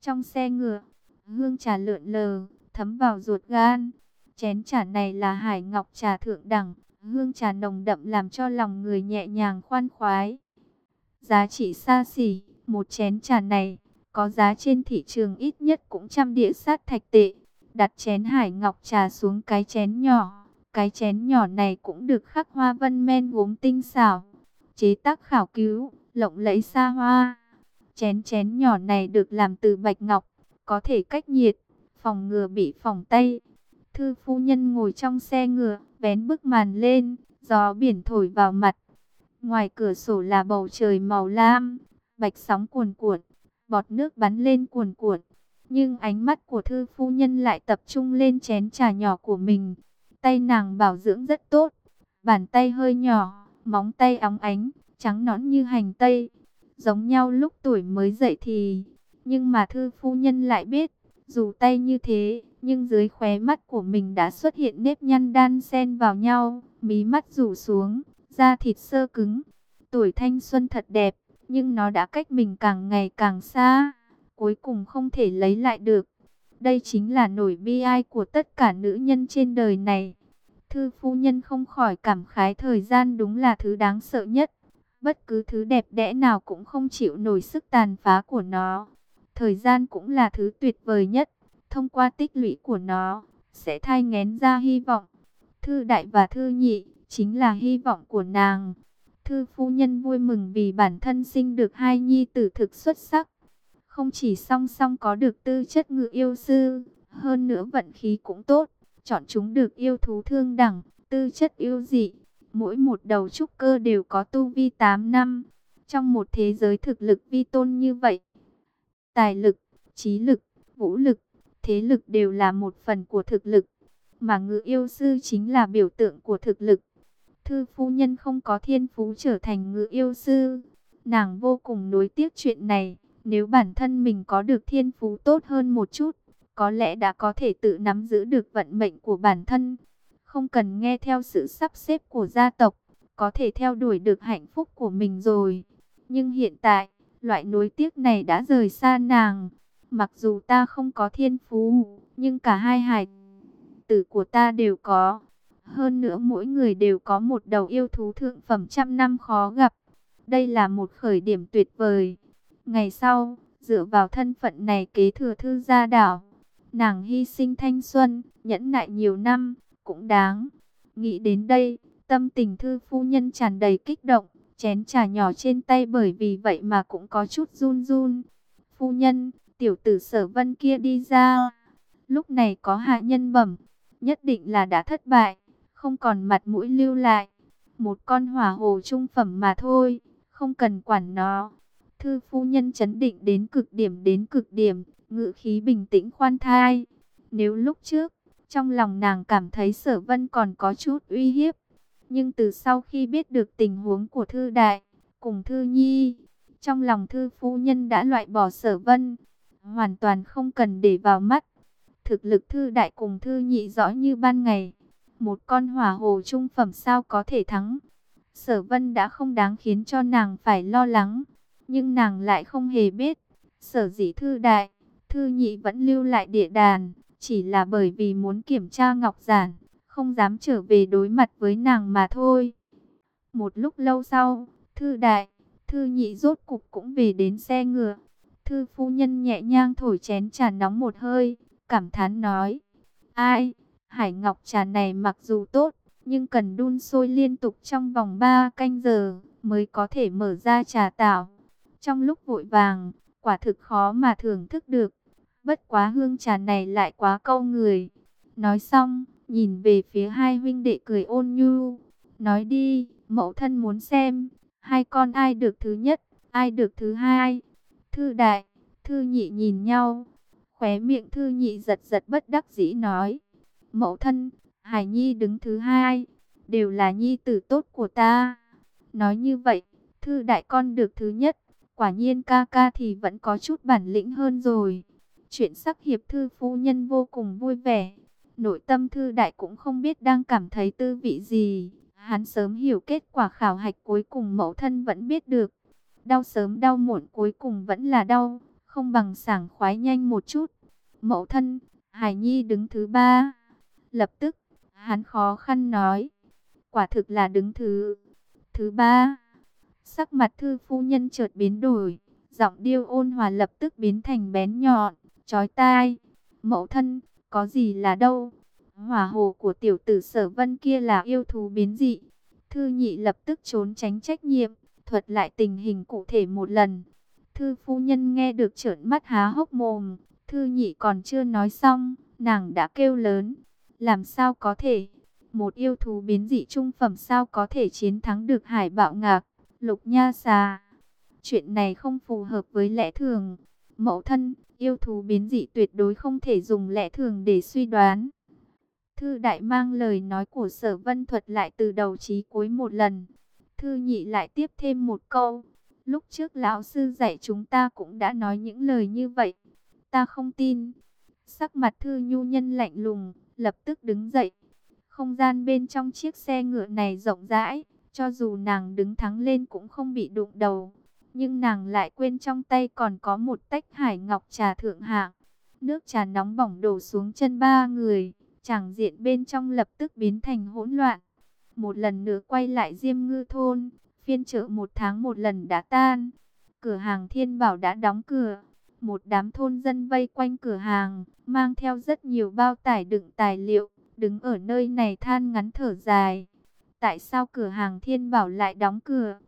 Trong xe ngựa Hương trà lượn lờ Thấm vào ruột gan. Chén trà này là hải ngọc trà thượng đẳng Hương trà nồng đậm làm cho lòng người nhẹ nhàng khoan khoái. Giá trị xa xỉ Một chén trà này có giá trên thị trường ít nhất cũng trăm đĩa sát thạch tệ. Đặt chén hải ngọc trà xuống cái chén nhỏ, cái chén nhỏ này cũng được khắc hoa vân men gốm tinh xảo, chế tác khảo cứu, lộng lẫy xa hoa. Chén chén nhỏ này được làm từ bạch ngọc, có thể cách nhiệt, phòng ngừa bị phòng tay. Thư phu nhân ngồi trong xe ngựa, vén bức màn lên, gió biển thổi vào mặt. Ngoài cửa sổ là bầu trời màu lam, bạch sóng cuồn cuộn bọt nước bắn lên cuồn cuộn. Nhưng ánh mắt của thư phu nhân lại tập trung lên chén trà nhỏ của mình. Tay nàng bảo dưỡng rất tốt, bàn tay hơi nhỏ, móng tay óng ánh, trắng nõn như hành tây. Giống nhau lúc tuổi mới dậy thì, nhưng mà thư phu nhân lại biết, dù tay như thế, nhưng dưới khóe mắt của mình đã xuất hiện nếp nhăn đan xen vào nhau, mí mắt rủ xuống, da thịt sơ cứng. Tuổi thanh xuân thật đẹp, nhưng nó đã cách mình càng ngày càng xa, cuối cùng không thể lấy lại được. Đây chính là nổi bi ai của tất cả nữ nhân trên đời này. Thư phu nhân không khỏi cảm khái thời gian đúng là thứ đáng sợ nhất. Bất cứ thứ đẹp đẽ nào cũng không chịu nổi sức tàn phá của nó. Thời gian cũng là thứ tuyệt vời nhất. Thông qua tích lũy của nó, sẽ thai ngén ra hy vọng. Thư đại và thư nhị, chính là hy vọng của nàng. Thư phu nhân vui mừng vì bản thân sinh được hai nhi tử thực xuất sắc. Không chỉ song song có được tư chất ngự yêu sư, hơn nữa vận khí cũng tốt. Chọn chúng được yêu thú thương đẳng, tư chất yêu dị. Mỗi một đầu trúc cơ đều có tu vi 8 năm. Trong một thế giới thực lực vi tôn như vậy, tài lực, trí lực, vũ lực, thế lực đều là một phần của thực lực. Mà ngự yêu sư chính là biểu tượng của thực lực thư phu nhân không có thiên phú trở thành ngự yêu sư. Nàng vô cùng nối tiếc chuyện này, nếu bản thân mình có được thiên phú tốt hơn một chút, có lẽ đã có thể tự nắm giữ được vận mệnh của bản thân. Không cần nghe theo sự sắp xếp của gia tộc, có thể theo đuổi được hạnh phúc của mình rồi. Nhưng hiện tại, loại nối tiếc này đã rời xa nàng. Mặc dù ta không có thiên phú, nhưng cả hai hài tử của ta đều có. Hơn nữa mỗi người đều có một đầu yêu thú thượng phẩm trăm năm khó gặp. Đây là một khởi điểm tuyệt vời. Ngày sau, dựa vào thân phận này kế thừa thư gia đảo. Nàng hy sinh thanh xuân, nhẫn nại nhiều năm, cũng đáng. Nghĩ đến đây, tâm tình thư phu nhân tràn đầy kích động. Chén trà nhỏ trên tay bởi vì vậy mà cũng có chút run run. Phu nhân, tiểu tử sở vân kia đi ra. Lúc này có hạ nhân bẩm, nhất định là đã thất bại, không còn mặt mũi lưu lại. Một con hỏa hồ trung phẩm mà thôi, không cần quản nó. Thư phu nhân chấn định đến cực điểm đến cực điểm, ngự khí bình tĩnh khoan thai. Nếu lúc trước, trong lòng nàng cảm thấy sở vân còn có chút uy hiếp, nhưng từ sau khi biết được tình huống của thư đại, cùng thư nhi, trong lòng thư phu nhân đã loại bỏ sở vân, hoàn toàn không cần để vào mắt. Thực lực thư đại cùng thư nhị rõ như ban ngày, một con hỏa hồ trung phẩm sao có thể thắng. Sở vân đã không đáng khiến cho nàng phải lo lắng, nhưng nàng lại không hề biết. Sở dĩ thư đại, thư nhị vẫn lưu lại địa đàn, chỉ là bởi vì muốn kiểm tra ngọc giản, không dám trở về đối mặt với nàng mà thôi. Một lúc lâu sau, thư đại, thư nhị rốt cục cũng về đến xe ngựa. Thư phu nhân nhẹ nhàng thổi chén trà nóng một hơi, cảm thán nói. Ai, hải ngọc trà này mặc dù tốt, nhưng cần đun sôi liên tục trong vòng 3 canh giờ mới có thể mở ra trà tảo. Trong lúc vội vàng, quả thực khó mà thưởng thức được. Bất quá hương trà này lại quá câu người. Nói xong, nhìn về phía hai huynh đệ cười ôn nhu. Nói đi, mẫu thân muốn xem, hai con ai được thứ nhất, ai được thứ hai. Thư đại, thư nhị nhìn nhau. Khóe miệng thư nhị giật giật bất đắc dĩ nói. Mẫu thân, Hải Nhi đứng thứ hai, đều là nhi tử tốt của ta. Nói như vậy, thư đại con được thứ nhất, quả nhiên ca ca thì vẫn có chút bản lĩnh hơn rồi. Chuyện sắc hiệp thư phu nhân vô cùng vui vẻ. Nội tâm thư đại cũng không biết đang cảm thấy tư vị gì. Hắn sớm hiểu kết quả khảo hạch cuối cùng mẫu thân vẫn biết được. Đau sớm đau muộn cuối cùng vẫn là đau, không bằng sảng khoái nhanh một chút. Mẫu thân, Hải Nhi đứng thứ ba. Lập tức, hắn khó khăn nói. Quả thực là đứng thứ thứ ba. Sắc mặt thư phu nhân chợt biến đổi, giọng điêu ôn hòa lập tức biến thành bén nhọn, chói tai. Mẫu thân, có gì là đâu? Hỏa hồ của tiểu tử sở vân kia là yêu thú biến dị. Thư nhị lập tức trốn tránh trách nhiệm, thuật lại tình hình cụ thể một lần. Thư phu nhân nghe được trợn mắt há hốc mồm, thư nhị còn chưa nói xong, nàng đã kêu lớn. Làm sao có thể? Một yêu thú biến dị trung phẩm sao có thể chiến thắng được hải bạo ngạc, lục nha xà? Chuyện này không phù hợp với lẽ thường. Mẫu thân, yêu thú biến dị tuyệt đối không thể dùng lẽ thường để suy đoán. Thư đại mang lời nói của sở vân thuật lại từ đầu chí cuối một lần. Thư nhị lại tiếp thêm một câu. Lúc trước lão sư dạy chúng ta cũng đã nói những lời như vậy. Ta không tin. Sắc mặt thư nhu nhân lạnh lùng, lập tức đứng dậy. Không gian bên trong chiếc xe ngựa này rộng rãi, cho dù nàng đứng thắng lên cũng không bị đụng đầu. Nhưng nàng lại quên trong tay còn có một tách hải ngọc trà thượng hạng. Nước trà nóng bỏng đổ xuống chân ba người, chẳng diện bên trong lập tức biến thành hỗn loạn. Một lần nữa quay lại Diêm Ngư Thôn, phiên chợ một tháng một lần đã tan. Cửa hàng Thiên Bảo đã đóng cửa. Một đám thôn dân vây quanh cửa hàng, mang theo rất nhiều bao tải đựng tài liệu, đứng ở nơi này than ngắn thở dài. Tại sao cửa hàng Thiên Bảo lại đóng cửa?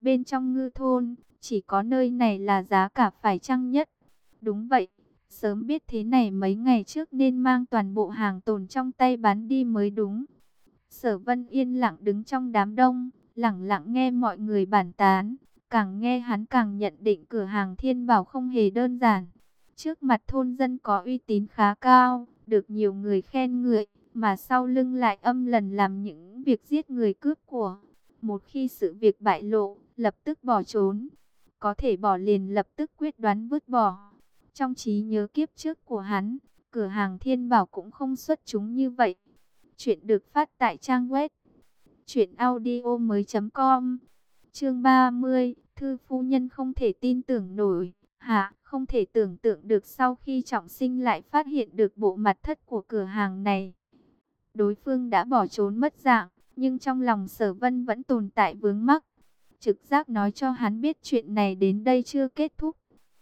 Bên trong ngư thôn, chỉ có nơi này là giá cả phải chăng nhất. Đúng vậy, sớm biết thế này mấy ngày trước nên mang toàn bộ hàng tồn trong tay bán đi mới đúng. Sở Vân yên lặng đứng trong đám đông, lặng lặng nghe mọi người bàn tán. Càng nghe hắn càng nhận định cửa hàng Thiên Bảo không hề đơn giản. Trước mặt thôn dân có uy tín khá cao, được nhiều người khen ngợi, mà sau lưng lại âm lần làm những việc giết người cướp của. Một khi sự việc bại lộ, lập tức bỏ trốn. Có thể bỏ liền lập tức quyết đoán vứt bỏ. Trong trí nhớ kiếp trước của hắn, cửa hàng Thiên Bảo cũng không xuất chúng như vậy. Chuyện được phát tại trang web truyệnaudio mới .com Chương 30 Thư phu nhân không thể tin tưởng nổi, hả, không thể tưởng tượng được sau khi trọng sinh lại phát hiện được bộ mặt thất của cửa hàng này. Đối phương đã bỏ trốn mất dạng, nhưng trong lòng sở vân vẫn tồn tại vướng mắc. Trực giác nói cho hắn biết chuyện này đến đây chưa kết thúc.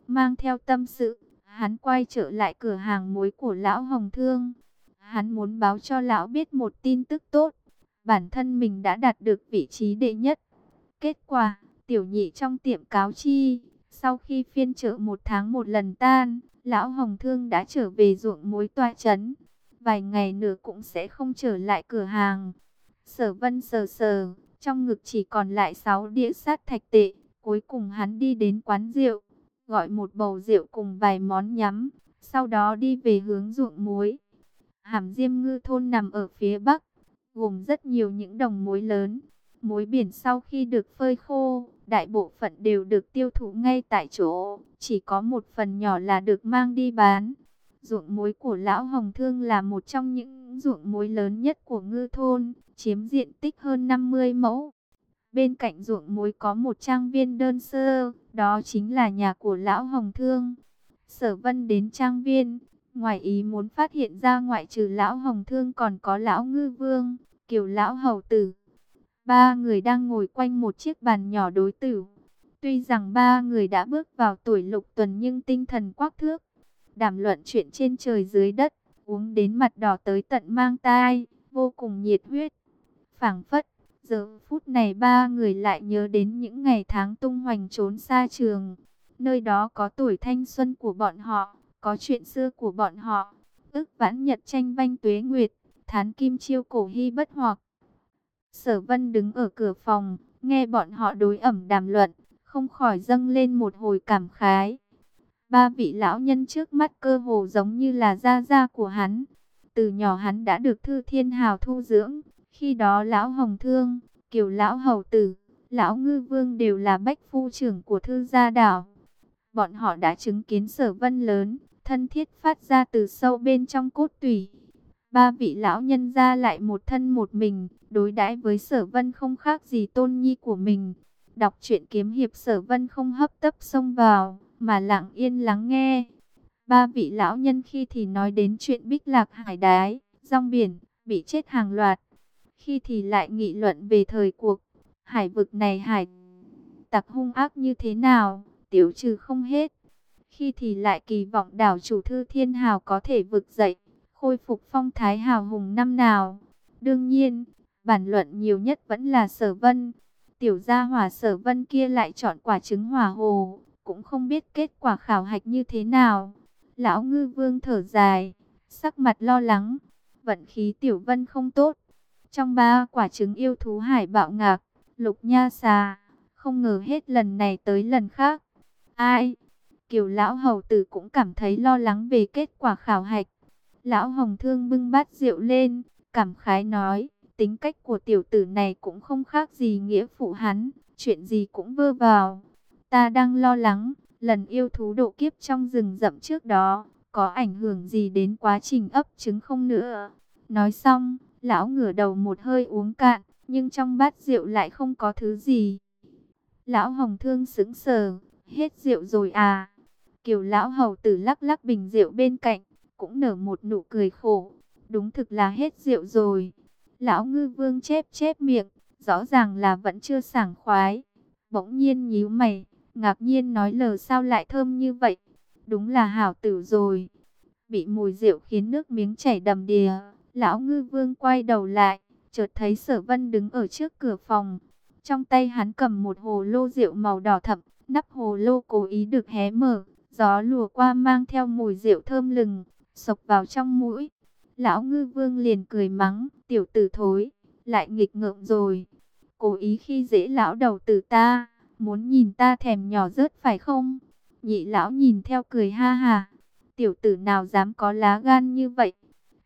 Mang theo tâm sự, hắn quay trở lại cửa hàng muối của lão Hồng Thương. Hắn muốn báo cho lão biết một tin tức tốt. Bản thân mình đã đạt được vị trí đệ nhất. Kết quả, tiểu nhị trong tiệm cáo chi, sau khi phiên chợ một tháng một lần tan, lão Hồng Thương đã trở về ruộng muối toa chấn vài ngày nữa cũng sẽ không trở lại cửa hàng. Sở vân sờ sờ, trong ngực chỉ còn lại 6 đĩa sát thạch tệ. Cuối cùng hắn đi đến quán rượu, gọi một bầu rượu cùng vài món nhắm, sau đó đi về hướng ruộng muối. Hàm Diêm Ngư thôn nằm ở phía bắc, gồm rất nhiều những đồng muối lớn. Muối biển sau khi được phơi khô, đại bộ phận đều được tiêu thụ ngay tại chỗ, chỉ có một phần nhỏ là được mang đi bán. Ruộng muối của Lão Hồng Thương là một trong những ruộng muối lớn nhất của ngư thôn, chiếm diện tích hơn 50 mẫu. Bên cạnh ruộng muối có một trang viên đơn sơ, đó chính là nhà của Lão Hồng Thương. Sở Vân đến trang viên, ngoài ý muốn phát hiện ra ngoại trừ Lão Hồng Thương còn có Lão Ngư Vương, Kiều Lão Hầu Tử. Ba người đang ngồi quanh một chiếc bàn nhỏ đối tử. Tuy rằng ba người đã bước vào tuổi lục tuần nhưng tinh thần quắc thước. Đàm luận chuyện trên trời dưới đất, uống đến mặt đỏ tới tận mang tai, vô cùng nhiệt huyết. phảng phất, giờ phút này ba người lại nhớ đến những ngày tháng tung hoành trốn xa trường. Nơi đó có tuổi thanh xuân của bọn họ, có chuyện xưa của bọn họ. ức vãn nhật tranh banh tuế nguyệt, thán kim chiêu cổ hy bất hoặc. Sở vân đứng ở cửa phòng, nghe bọn họ đối ẩm đàm luận, không khỏi dâng lên một hồi cảm khái. Ba vị lão nhân trước mắt cơ hồ giống như là gia gia của hắn. Từ nhỏ hắn đã được Thư Thiên Hào thu dưỡng, khi đó lão Hồng Thương, Kiều lão Hầu Tử, lão Ngư Vương đều là bách phu trưởng của Thư gia đảo. Bọn họ đã chứng kiến sở vân lớn, thân thiết phát ra từ sâu bên trong cốt tủy. Ba vị lão nhân ra lại một thân một mình, đối đãi với sở vân không khác gì tôn nhi của mình. Đọc truyện kiếm hiệp sở vân không hấp tấp xông vào, mà lặng yên lắng nghe. Ba vị lão nhân khi thì nói đến chuyện bích lạc hải đái, rong biển, bị chết hàng loạt. Khi thì lại nghị luận về thời cuộc, hải vực này hải tặc hung ác như thế nào, tiểu trừ không hết. Khi thì lại kỳ vọng đảo chủ thư thiên hào có thể vực dậy, khôi phục phong thái hào hùng năm nào. Đương nhiên, bản luận nhiều nhất vẫn là sở vân. Tiểu gia hỏa sở vân kia lại chọn quả trứng hỏa hồ, cũng không biết kết quả khảo hạch như thế nào. Lão ngư vương thở dài, sắc mặt lo lắng, vận khí tiểu vân không tốt. Trong ba quả trứng yêu thú hải bạo ngạc, lục nha xà, không ngờ hết lần này tới lần khác. Ai? Kiều lão hầu tử cũng cảm thấy lo lắng về kết quả khảo hạch. Lão hồng thương bưng bát rượu lên, cảm khái nói, tính cách của tiểu tử này cũng không khác gì nghĩa phụ hắn, chuyện gì cũng vơ vào. Ta đang lo lắng, lần yêu thú độ kiếp trong rừng rậm trước đó, có ảnh hưởng gì đến quá trình ấp trứng không nữa. Nói xong, lão ngửa đầu một hơi uống cạn, nhưng trong bát rượu lại không có thứ gì. Lão hồng thương sững sờ, hết rượu rồi à. Kiều lão hầu tử lắc lắc bình rượu bên cạnh, cũng nở một nụ cười khổ. Đúng thực là hết rượu rồi. Lão ngư vương chép chép miệng, rõ ràng là vẫn chưa sảng khoái. Bỗng nhiên nhíu mày, ngạc nhiên nói lờ sao lại thơm như vậy. Đúng là hảo tử rồi. Bị mùi rượu khiến nước miếng chảy đầm đìa. Lão ngư vương quay đầu lại, chợt thấy sở vân đứng ở trước cửa phòng. Trong tay hắn cầm một hồ lô rượu màu đỏ thẫm, nắp hồ lô cố ý được hé mở. Gió lùa qua mang theo mùi rượu thơm lừng, sộc vào trong mũi. Lão ngư vương liền cười mắng, tiểu tử thối, lại nghịch ngợm rồi. Cố ý khi dễ lão đầu tử ta, muốn nhìn ta thèm nhỏ rớt phải không? Nhị lão nhìn theo cười ha hà. tiểu tử nào dám có lá gan như vậy?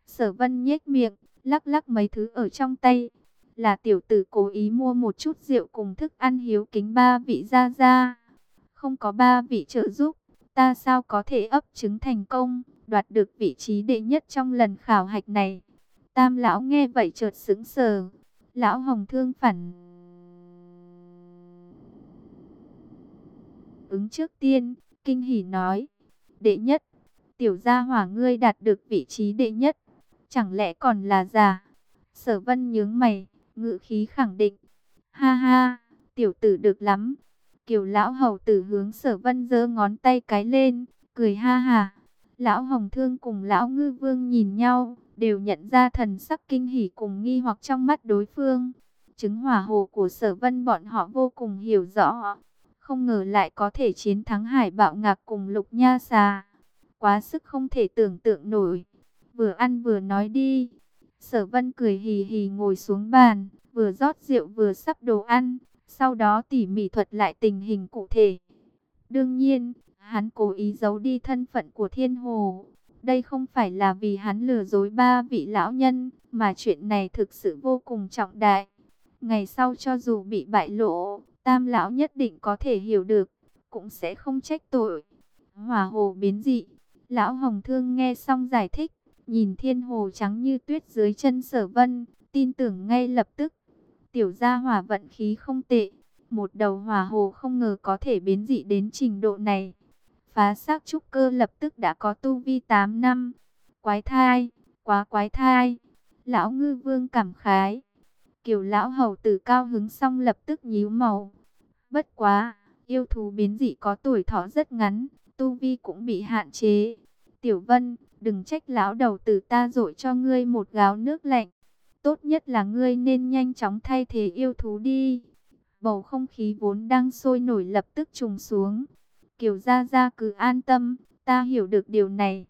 Sở vân nhếch miệng, lắc lắc mấy thứ ở trong tay. Là tiểu tử cố ý mua một chút rượu cùng thức ăn hiếu kính ba vị gia gia. Không có ba vị trợ giúp, ta sao có thể ấp trứng thành công, đoạt được vị trí đệ nhất trong lần khảo hạch này. Tam lão nghe vậy chợt sững sờ. Lão Hồng Thương phản ứng trước tiên, kinh hỉ nói: "Đệ nhất, tiểu gia hỏa ngươi đạt được vị trí đệ nhất, chẳng lẽ còn là giả?" Sở Vân nhướng mày, ngự khí khẳng định: "Ha ha, tiểu tử được lắm." Kiều lão hầu tử hướng Sở Vân giơ ngón tay cái lên, cười ha ha. Lão Hồng Thương cùng Lão Ngư Vương nhìn nhau, đều nhận ra thần sắc kinh hỉ cùng nghi hoặc trong mắt đối phương. Chứng hỏa hồ của sở vân bọn họ vô cùng hiểu rõ. Không ngờ lại có thể chiến thắng hải bạo ngạc cùng lục nha xà. Quá sức không thể tưởng tượng nổi. vừa ăn vừa nói đi. Sở vân cười hì hì ngồi xuống bàn, vừa rót rượu vừa sắp đồ ăn, sau đó tỉ mỉ thuật lại tình hình cụ thể. Đương nhiên, hắn cố ý giấu đi thân phận của thiên hồ. Đây không phải là vì hắn lừa dối ba vị lão nhân, mà chuyện này thực sự vô cùng trọng đại. Ngày sau cho dù bị bại lộ, tam lão nhất định có thể hiểu được, cũng sẽ không trách tội. Hỏa hồ biến dị, lão hồng thương nghe xong giải thích, nhìn thiên hồ trắng như tuyết dưới chân sở vân, tin tưởng ngay lập tức. Tiểu gia hỏa vận khí không tệ, một đầu hỏa hồ không ngờ có thể biến dị đến trình độ này. Phá xác trúc cơ lập tức đã có tu vi 8 năm. Quái thai, quá quái thai. Lão ngư vương cảm khái. Kiều lão hầu tử cao hứng xong lập tức nhíu màu. Bất quá, yêu thú biến dị có tuổi thọ rất ngắn, tu vi cũng bị hạn chế. Tiểu Vân, đừng trách lão đầu tử ta dội cho ngươi một gáo nước lạnh. Tốt nhất là ngươi nên nhanh chóng thay thế yêu thú đi. Bầu không khí vốn đang sôi nổi lập tức trùng xuống. Kiều Gia Gia cứ an tâm, ta hiểu được điều này.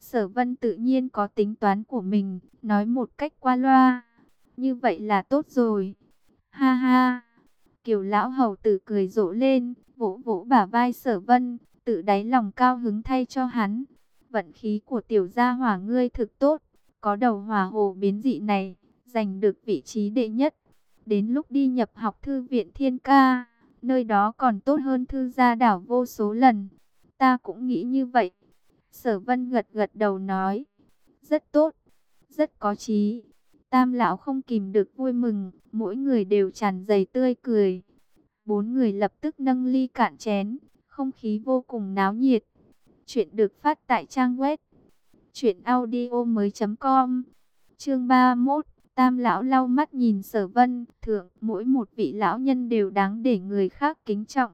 Sở Vân tự nhiên có tính toán của mình, nói một cách qua loa. Như vậy là tốt rồi. Ha ha. Kiều lão hầu tử cười rộ lên, vỗ vỗ bả vai Sở Vân, tự đáy lòng cao hứng thay cho hắn. Vận khí của tiểu gia hỏa ngươi thực tốt, có đầu hỏa hồ biến dị này, giành được vị trí đệ nhất. Đến lúc đi nhập học thư viện Thiên Ca, nơi đó còn tốt hơn thư gia đảo vô số lần. Ta cũng nghĩ như vậy. Sở Vân gật gật đầu nói, rất tốt, rất có trí. Tam lão không kìm được vui mừng, mỗi người đều tràn đầy tươi cười. Bốn người lập tức nâng ly cạn chén, không khí vô cùng náo nhiệt. Chuyện được phát tại trang web truyệnaudiomoi.com. Chương 31 Tam lão lau mắt nhìn sở vân, thượng, mỗi một vị lão nhân đều đáng để người khác kính trọng.